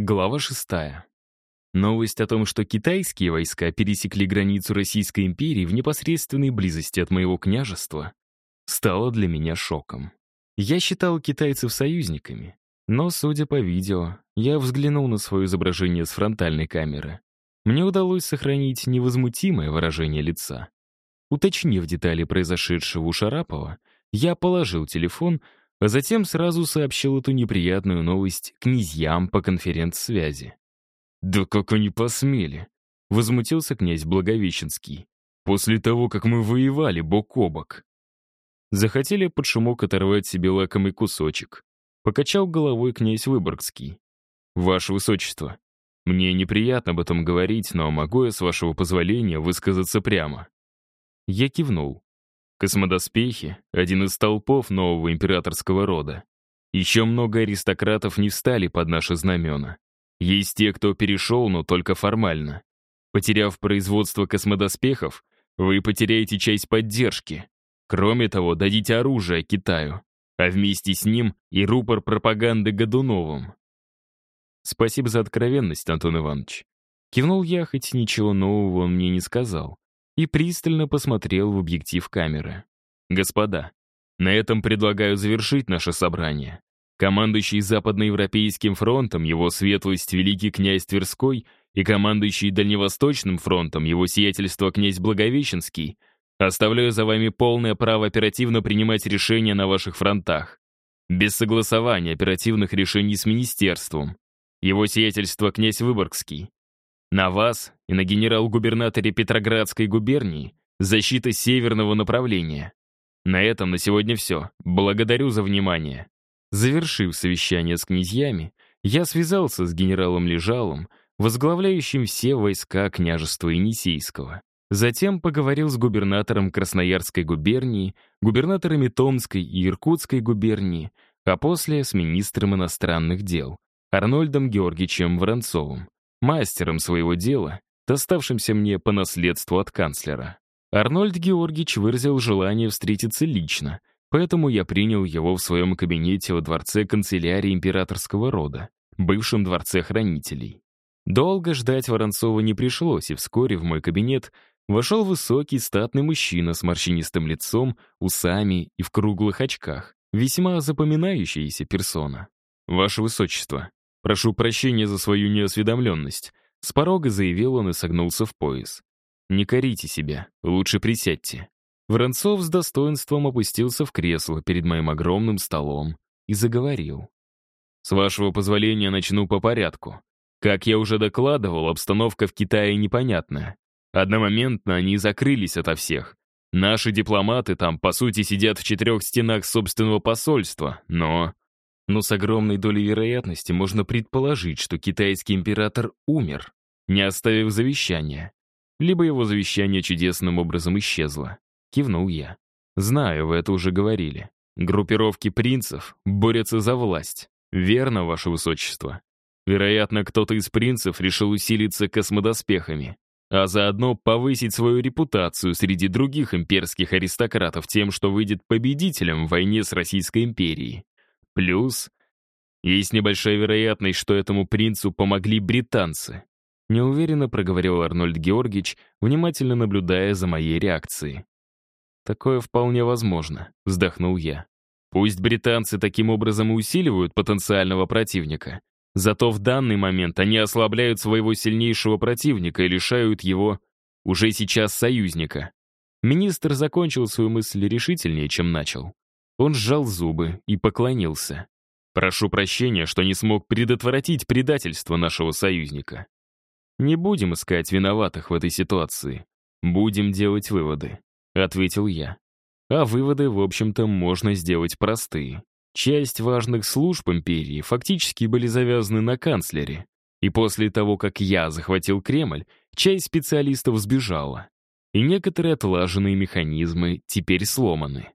Глава шестая. Новость о том, что китайские войска пересекли границу Российской империи в непосредственной близости от моего княжества, стала для меня шоком. Я считал китайцев союзниками, но, судя по видео, я взглянул на свое изображение с фронтальной камеры. Мне удалось сохранить невозмутимое выражение лица. Уточнив детали произошедшего у Шарапова, я положил телефон, а затем сразу сообщил эту неприятную новость князьям по конференц-связи. «Да как они посмели!» — возмутился князь Благовещенский. «После того, как мы воевали бок о бок». Захотели под шумок оторвать себе лакомый кусочек. Покачал головой князь Выборгский. «Ваше Высочество, мне неприятно об этом говорить, но могу я, с вашего позволения, высказаться прямо?» Я кивнул. Космодоспехи — один из толпов нового императорского рода. Еще много аристократов не встали под наши знамена. Есть те, кто перешел, но только формально. Потеряв производство космодоспехов, вы потеряете часть поддержки. Кроме того, дадите оружие Китаю а вместе с ним и рупор пропаганды Годуновым. Спасибо за откровенность, Антон Иванович. Кивнул я, хоть ничего нового он мне не сказал, и пристально посмотрел в объектив камеры. Господа, на этом предлагаю завершить наше собрание. Командующий Западноевропейским фронтом, его светлость Великий князь Тверской и командующий Дальневосточным фронтом, его сиятельство князь Благовещенский Оставляю за вами полное право оперативно принимать решения на ваших фронтах. Без согласования оперативных решений с министерством. Его сиятельство князь Выборгский. На вас и на генерал-губернаторе Петроградской губернии защита северного направления. На этом на сегодня все. Благодарю за внимание. Завершив совещание с князьями, я связался с генералом Лежалом, возглавляющим все войска княжества Енисейского. Затем поговорил с губернатором Красноярской губернии, губернаторами Томской и Иркутской губернии, а после с министром иностранных дел Арнольдом Георгиевичем Воронцовым, мастером своего дела, доставшимся мне по наследству от канцлера. Арнольд Георгиевич выразил желание встретиться лично, поэтому я принял его в своем кабинете во дворце канцелярии императорского рода, бывшем дворце хранителей. Долго ждать Воронцова не пришлось, и вскоре в мой кабинет вошел высокий статный мужчина с морщинистым лицом, усами и в круглых очках. Весьма запоминающаяся персона. «Ваше Высочество, прошу прощения за свою неосведомленность», с порога заявил он и согнулся в пояс. «Не корите себя, лучше присядьте». Воронцов с достоинством опустился в кресло перед моим огромным столом и заговорил. «С вашего позволения начну по порядку. Как я уже докладывал, обстановка в Китае непонятная. Одномоментно они закрылись ото всех. Наши дипломаты там, по сути, сидят в четырех стенах собственного посольства, но... Но с огромной долей вероятности можно предположить, что китайский император умер, не оставив завещания. Либо его завещание чудесным образом исчезло. Кивнул я. Знаю, вы это уже говорили. Группировки принцев борются за власть. Верно, ваше высочество. Вероятно, кто-то из принцев решил усилиться космодоспехами а заодно повысить свою репутацию среди других имперских аристократов тем, что выйдет победителем в войне с Российской империей. Плюс есть небольшая вероятность, что этому принцу помогли британцы. Неуверенно проговорил Арнольд Георгиевич, внимательно наблюдая за моей реакцией. «Такое вполне возможно», — вздохнул я. «Пусть британцы таким образом и усиливают потенциального противника, Зато в данный момент они ослабляют своего сильнейшего противника и лишают его уже сейчас союзника. Министр закончил свою мысль решительнее, чем начал. Он сжал зубы и поклонился. «Прошу прощения, что не смог предотвратить предательство нашего союзника. Не будем искать виноватых в этой ситуации. Будем делать выводы», — ответил я. А выводы, в общем-то, можно сделать простые. Часть важных служб империи фактически были завязаны на канцлере. И после того, как я захватил Кремль, часть специалистов сбежала. И некоторые отлаженные механизмы теперь сломаны.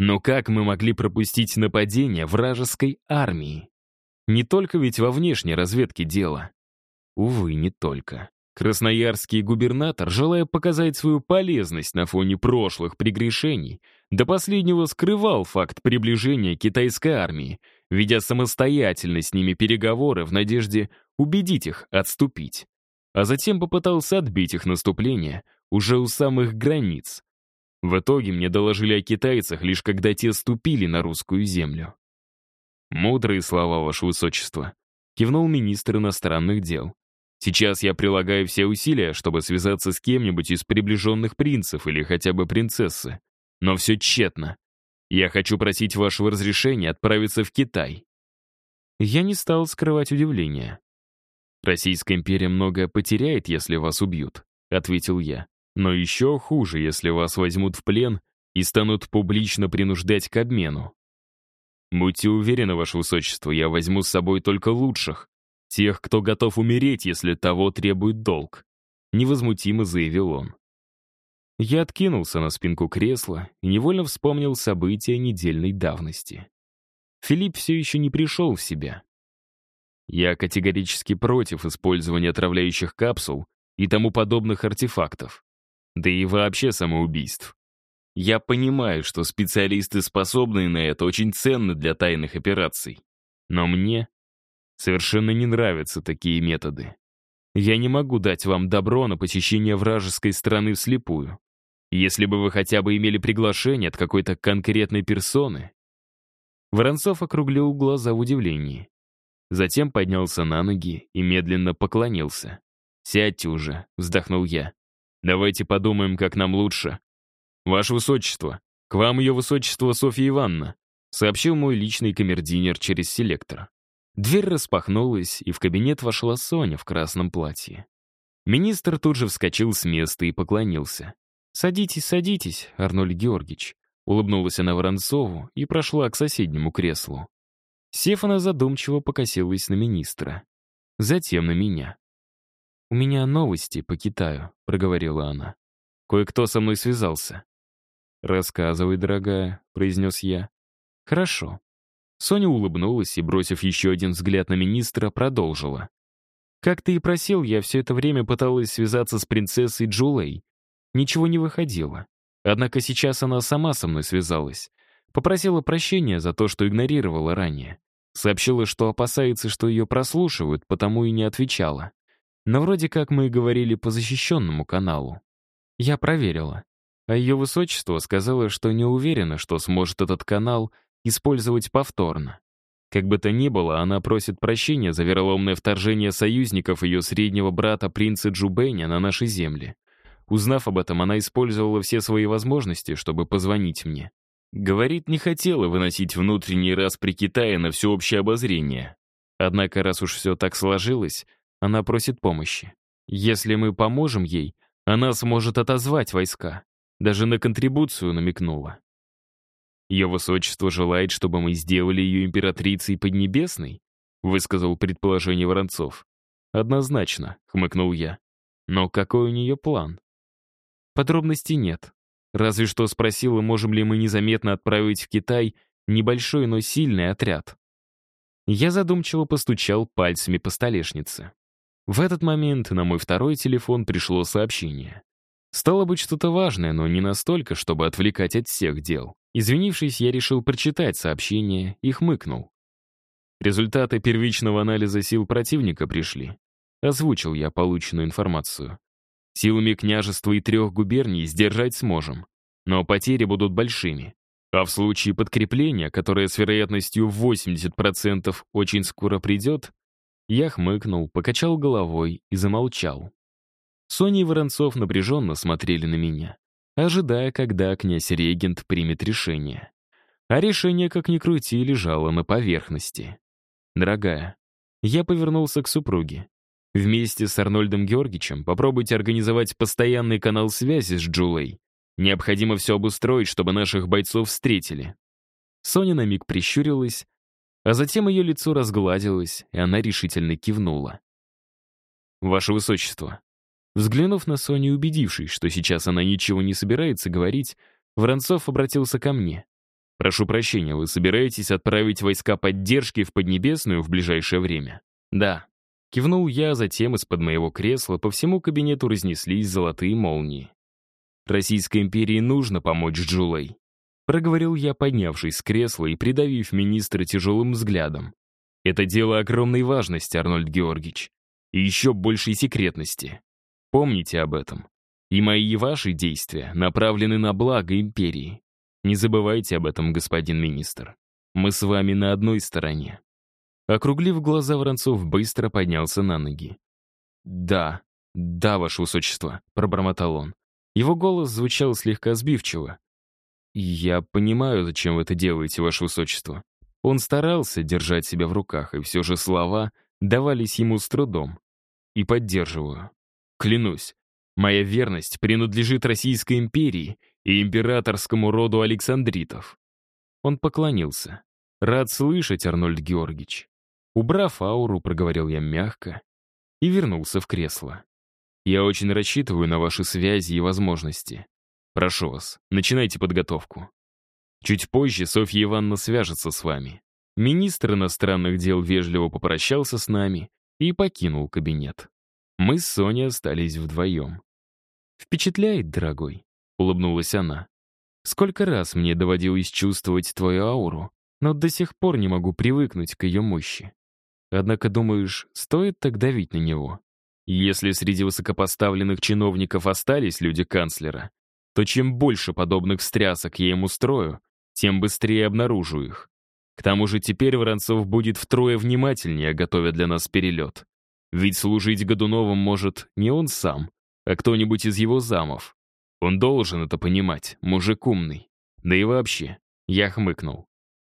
Но как мы могли пропустить нападение вражеской армии? Не только ведь во внешней разведке дело. Увы, не только. Красноярский губернатор, желая показать свою полезность на фоне прошлых прегрешений, до последнего скрывал факт приближения китайской армии, ведя самостоятельно с ними переговоры в надежде убедить их отступить. А затем попытался отбить их наступление уже у самых границ. В итоге мне доложили о китайцах, лишь когда те ступили на русскую землю. «Мудрые слова, Ваше Высочество», — кивнул министр иностранных дел. «Сейчас я прилагаю все усилия, чтобы связаться с кем-нибудь из приближенных принцев или хотя бы принцессы. Но все тщетно. Я хочу просить вашего разрешения отправиться в Китай». Я не стал скрывать удивление. «Российская империя многое потеряет, если вас убьют», — ответил я. «Но еще хуже, если вас возьмут в плен и станут публично принуждать к обмену. Будьте уверены, ваше высочество, я возьму с собой только лучших, тех, кто готов умереть, если того требует долг», — невозмутимо заявил он. Я откинулся на спинку кресла и невольно вспомнил события недельной давности. Филипп все еще не пришел в себя. Я категорически против использования отравляющих капсул и тому подобных артефактов. Да и вообще самоубийств. Я понимаю, что специалисты, способные на это, очень ценны для тайных операций. Но мне совершенно не нравятся такие методы. Я не могу дать вам добро на посещение вражеской страны вслепую. Если бы вы хотя бы имели приглашение от какой-то конкретной персоны. Воронцов округлил глаза в удивлении. Затем поднялся на ноги и медленно поклонился. «Сядьте уже», — вздохнул я. «Давайте подумаем, как нам лучше». «Ваше Высочество, к вам Ее Высочество Софья Ивановна», — сообщил мой личный камердинер через селектор. Дверь распахнулась, и в кабинет вошла Соня в красном платье. Министр тут же вскочил с места и поклонился. «Садитесь, садитесь, Арнольд Георгиевич», — улыбнулась она Воронцову и прошла к соседнему креслу. Сев, задумчиво покосилась на министра. Затем на меня. «У меня новости по Китаю», — проговорила она. «Кое-кто со мной связался». «Рассказывай, дорогая», — произнес я. «Хорошо». Соня улыбнулась и, бросив еще один взгляд на министра, продолжила. «Как ты и просил, я все это время пыталась связаться с принцессой Джулей, Ничего не выходило. Однако сейчас она сама со мной связалась. Попросила прощения за то, что игнорировала ранее. Сообщила, что опасается, что ее прослушивают, потому и не отвечала. Но вроде как мы говорили по защищенному каналу. Я проверила. А ее высочество сказала, что не уверена, что сможет этот канал использовать повторно. Как бы то ни было, она просит прощения за вероломное вторжение союзников ее среднего брата принца Джубэня на наши земли. Узнав об этом, она использовала все свои возможности, чтобы позвонить мне. Говорит, не хотела выносить внутренний раз при Китае на всеобщее обозрение. Однако, раз уж все так сложилось, она просит помощи. Если мы поможем ей, она сможет отозвать войска. Даже на контрибуцию намекнула. Ее высочество желает, чтобы мы сделали ее императрицей Поднебесной, высказал предположение Воронцов. Однозначно, хмыкнул я. Но какой у нее план? Подробностей нет. Разве что спросила, можем ли мы незаметно отправить в Китай небольшой, но сильный отряд. Я задумчиво постучал пальцами по столешнице. В этот момент на мой второй телефон пришло сообщение. Стало быть, что-то важное, но не настолько, чтобы отвлекать от всех дел. Извинившись, я решил прочитать сообщение и хмыкнул. Результаты первичного анализа сил противника пришли. Озвучил я полученную информацию. Силами княжества и трех губерний сдержать сможем, но потери будут большими. А в случае подкрепления, которое с вероятностью в 80% очень скоро придет, я хмыкнул, покачал головой и замолчал. Соня и Воронцов напряженно смотрели на меня, ожидая, когда князь-регент примет решение. А решение, как ни крути, лежало на поверхности. «Дорогая». Я повернулся к супруге. Вместе с Арнольдом Георгичем попробуйте организовать постоянный канал связи с Джулой. Необходимо все обустроить, чтобы наших бойцов встретили». Соня на миг прищурилась, а затем ее лицо разгладилось, и она решительно кивнула. «Ваше Высочество». Взглянув на Соню убедившись, что сейчас она ничего не собирается говорить, Воронцов обратился ко мне. «Прошу прощения, вы собираетесь отправить войска поддержки в Поднебесную в ближайшее время?» «Да», Кивнул я, затем из-под моего кресла по всему кабинету разнеслись золотые молнии. «Российской империи нужно помочь Джулой», — проговорил я, поднявшись с кресла и придавив министра тяжелым взглядом. Это дело огромной важности, Арнольд Георгиевич. И еще большей секретности. Помните об этом. И мои и ваши действия направлены на благо империи. Не забывайте об этом, господин министр. Мы с вами на одной стороне». Округлив глаза, Воронцов быстро поднялся на ноги. «Да, да, ваше высочество», — пробормотал он. Его голос звучал слегка сбивчиво. «Я понимаю, зачем вы это делаете, ваше высочество». Он старался держать себя в руках, и все же слова давались ему с трудом. И поддерживаю. Клянусь, моя верность принадлежит Российской империи и императорскому роду Александритов. Он поклонился. «Рад слышать, Арнольд Георгиевич». Убрав ауру, проговорил я мягко и вернулся в кресло. «Я очень рассчитываю на ваши связи и возможности. Прошу вас, начинайте подготовку. Чуть позже Софья Ивановна свяжется с вами». Министр иностранных дел вежливо попрощался с нами и покинул кабинет. Мы с Соней остались вдвоем. «Впечатляет, дорогой», — улыбнулась она. Сколько раз мне доводилось чувствовать твою ауру, но до сих пор не могу привыкнуть к ее мощи. Однако, думаешь, стоит так давить на него? Если среди высокопоставленных чиновников остались люди канцлера, то чем больше подобных встрясок я им устрою, тем быстрее обнаружу их. К тому же теперь Воронцов будет втрое внимательнее, готовя для нас перелет. Ведь служить Годуновым может не он сам, а кто-нибудь из его замов. Он должен это понимать, мужик умный. Да и вообще, я хмыкнул.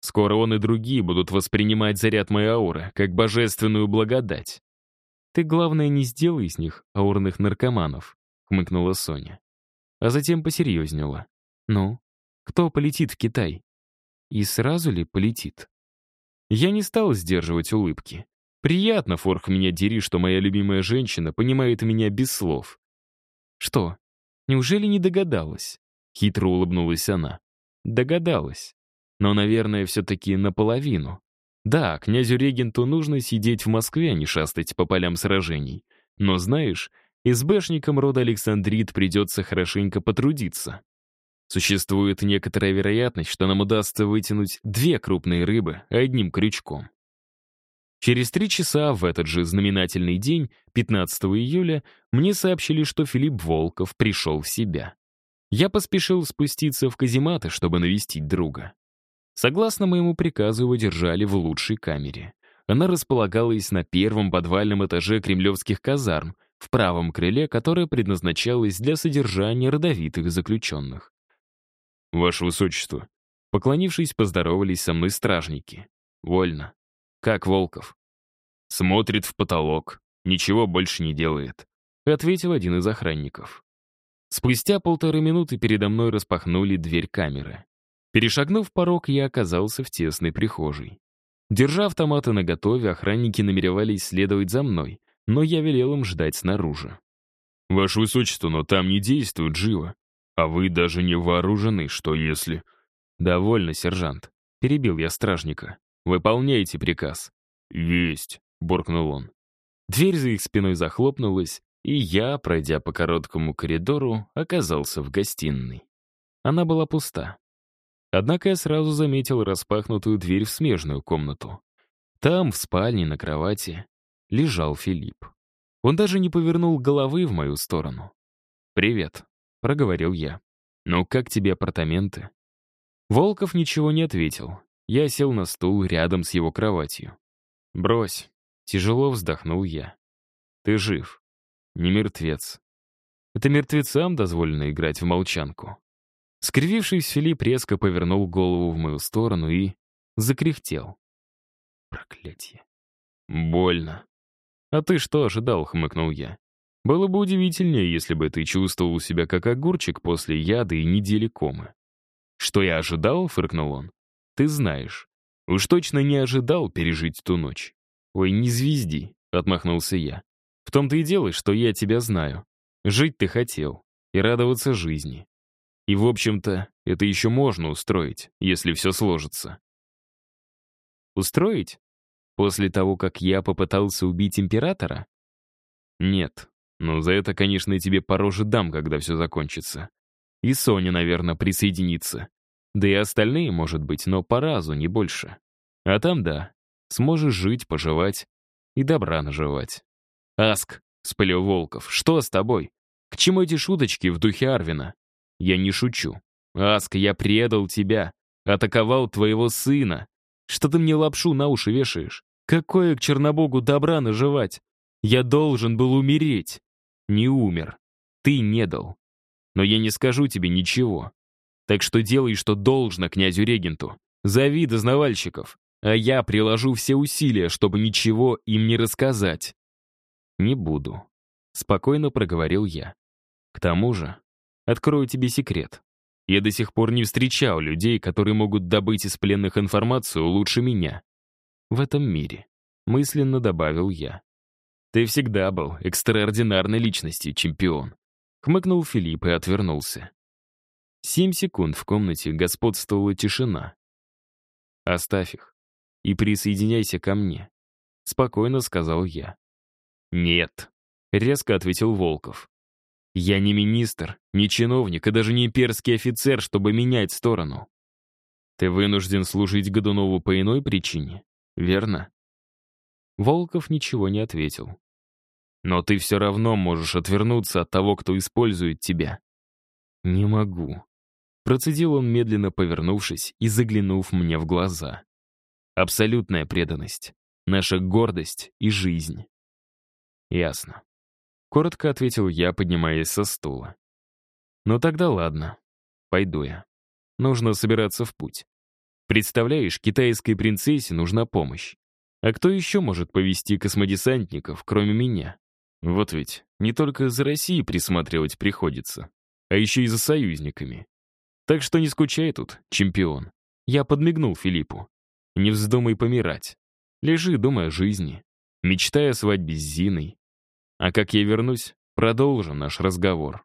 Скоро он и другие будут воспринимать заряд моей ауры как божественную благодать. «Ты, главное, не сделай из них аурных наркоманов», — хмыкнула Соня. А затем посерьезнела. «Ну, кто полетит в Китай? И сразу ли полетит?» Я не стал сдерживать улыбки. Приятно, Форх, меня дери, что моя любимая женщина понимает меня без слов. «Что, Неужели не догадалась?» Хитро улыбнулась она. «Догадалась. Но, наверное, все-таки наполовину. Да, князю-регенту нужно сидеть в Москве, а не шастать по полям сражений. Но, знаешь, СБшникам рода Александрит придется хорошенько потрудиться. Существует некоторая вероятность, что нам удастся вытянуть две крупные рыбы одним крючком. Через три часа в этот же знаменательный день, 15 июля, мне сообщили, что Филипп Волков пришел в себя. Я поспешил спуститься в казематы, чтобы навестить друга. Согласно моему приказу, его держали в лучшей камере. Она располагалась на первом подвальном этаже кремлевских казарм, в правом крыле, которое предназначалось для содержания родовитых заключенных. «Ваше Высочество», поклонившись, поздоровались со мной стражники. «Вольно», «Как Волков?» «Смотрит в потолок, ничего больше не делает», — ответил один из охранников. Спустя полторы минуты передо мной распахнули дверь камеры. Перешагнув порог, я оказался в тесной прихожей. Держа автоматы наготове, охранники намеревались следовать за мной, но я велел им ждать снаружи. «Ваше Высочество, но там не действует живо. А вы даже не вооружены, что если...» «Довольно, сержант», — перебил я стражника. «Выполняйте приказ». «Есть», — буркнул он. Дверь за их спиной захлопнулась, и я, пройдя по короткому коридору, оказался в гостиной. Она была пуста. Однако я сразу заметил распахнутую дверь в смежную комнату. Там, в спальне, на кровати, лежал Филипп. Он даже не повернул головы в мою сторону. «Привет», — проговорил я. «Ну, как тебе апартаменты?» Волков ничего не ответил, я сел на стул рядом с его кроватью. «Брось», — тяжело вздохнул я. «Ты жив. Не мертвец. Это мертвецам дозволено играть в молчанку». Скривившись, Филипп резко повернул голову в мою сторону и закряхтел. Проклятье. Больно. «А ты что ожидал?» — хмыкнул я. «Было бы удивительнее, если бы ты чувствовал себя как огурчик после яда и недели комы». «Что я ожидал?» — фыркнул он ты знаешь. Уж точно не ожидал пережить ту ночь. Ой, не звезди, отмахнулся я. В том-то и дело, что я тебя знаю. Жить ты хотел и радоваться жизни. И, в общем-то, это еще можно устроить, если все сложится. Устроить? После того, как я попытался убить императора? Нет. Но за это, конечно, тебе по роже дам, когда все закончится. И Соня, наверное, присоединится. Да и остальные, может быть, но по разу, не больше. А там да, Сможешь жить, поживать и добра наживать. «Аск», — спылил Волков, — «что с тобой? К чему эти шуточки в духе Арвина?» «Я не шучу. Аск, я предал тебя, атаковал твоего сына. Что ты мне лапшу на уши вешаешь? Какое к Чернобогу добра наживать? Я должен был умереть. Не умер. Ты не дал. Но я не скажу тебе ничего. Так что делай, что должно князю-регенту. Зови дознавальщиков, а я приложу все усилия, чтобы ничего им не рассказать. Не буду. Спокойно проговорил я. К тому же, открою тебе секрет. Я до сих пор не встречал людей, которые могут добыть из пленных информацию лучше меня. В этом мире. Мысленно добавил я. Ты всегда был экстраординарной личностью, чемпион. Хмыкнул Филипп и отвернулся. Семь секунд в комнате господствовала тишина. «Оставь их и присоединяйся ко мне», — спокойно сказал я. «Нет», — резко ответил Волков. «Я не министр, не чиновник и даже не имперский офицер, чтобы менять сторону. Ты вынужден служить Годунову по иной причине, верно?» Волков ничего не ответил. «Но ты все равно можешь отвернуться от того, кто использует тебя». «Не могу», — процедил он, медленно повернувшись и заглянув мне в глаза. «Абсолютная преданность, наша гордость и жизнь». «Ясно». Коротко ответил я, поднимаясь со стула. «Ну тогда ладно. Пойду я. Нужно собираться в путь. Представляешь, китайской принцессе нужна помощь. А кто еще может повести космодесантников, кроме меня? Вот ведь не только за Россией присматривать приходится, а еще и за союзниками. Так что не скучай тут, чемпион. Я подмигнул Филиппу. Не вздумай помирать. Лежи, думай о жизни. Мечтай о свадьбе с Зиной. А как я вернусь, продолжим наш разговор.